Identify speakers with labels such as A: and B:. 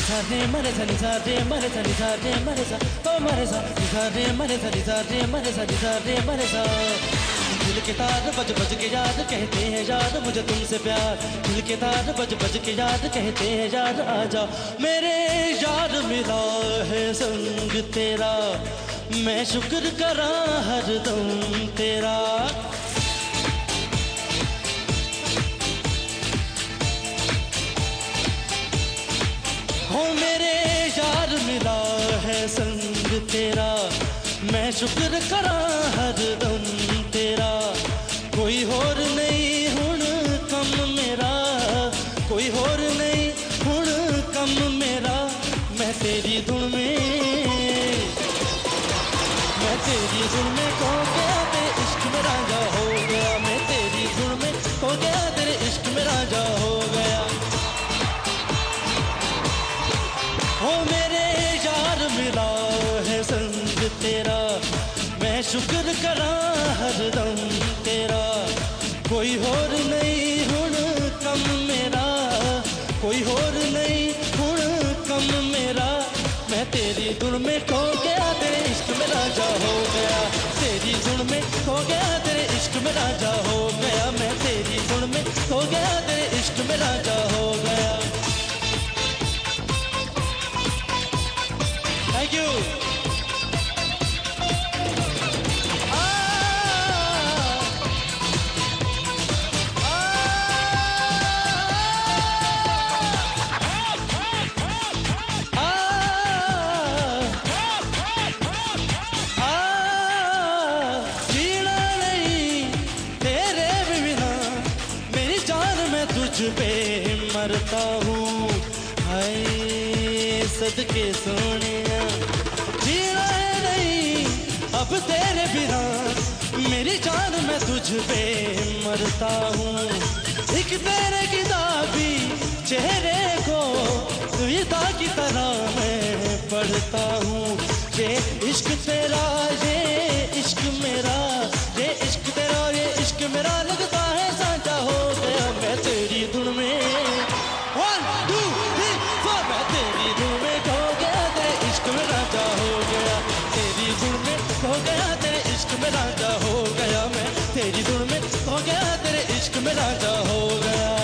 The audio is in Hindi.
A: रे मरे सा रे मरे सा रे मरे सा ओ मरे सा रे मरे सा रे मरे सा रे मरे सा दिल के तार बज बज के याद कहते हैं याद मुझे तुमसे प्यार दिल के तार बज बज के याद कहते हैं याद आ जा मेरे यार मिला है संग तेरा मैं शुक्र करा हर दम तेरा हो मेरे यार, मिला है संग तेरा। मैं शुक्र करा हर दम तेरा। कोई होर नहीं हुन कम मेरा। कोई होर नहीं हुन कम मेरा। मैं तेरी धुन में मैं तेरी धुन में खो गया इश्क में हो मेरे यार, मिला है संग तेरा। मैं शुक्र करा हर दम तेरा। कोई होर नहीं हुन कम मेरा। कोई होर नहीं हुन कम मेरा। मैं तेरी धुन में खो गया, तेरे इश्क में राजा हो गया। तेरी धुन में खो गया, तेरे इश्क में राजा तुझ पे मरता हूँ। हाय, सदके सोने जीना है नहीं, अब तेरे बिना मेरी जान मैं तुझ पे मरता हूँ। एक तेरे किताबी चेहरे को, सुविधा की तरह मैं पढ़ता हूँ। ये इश्क तेरा, ये इश्क मेरा, ये इश्क तेरा, ये इश्क मेरा। हो गया तेरे इश्क में राजा हो गया।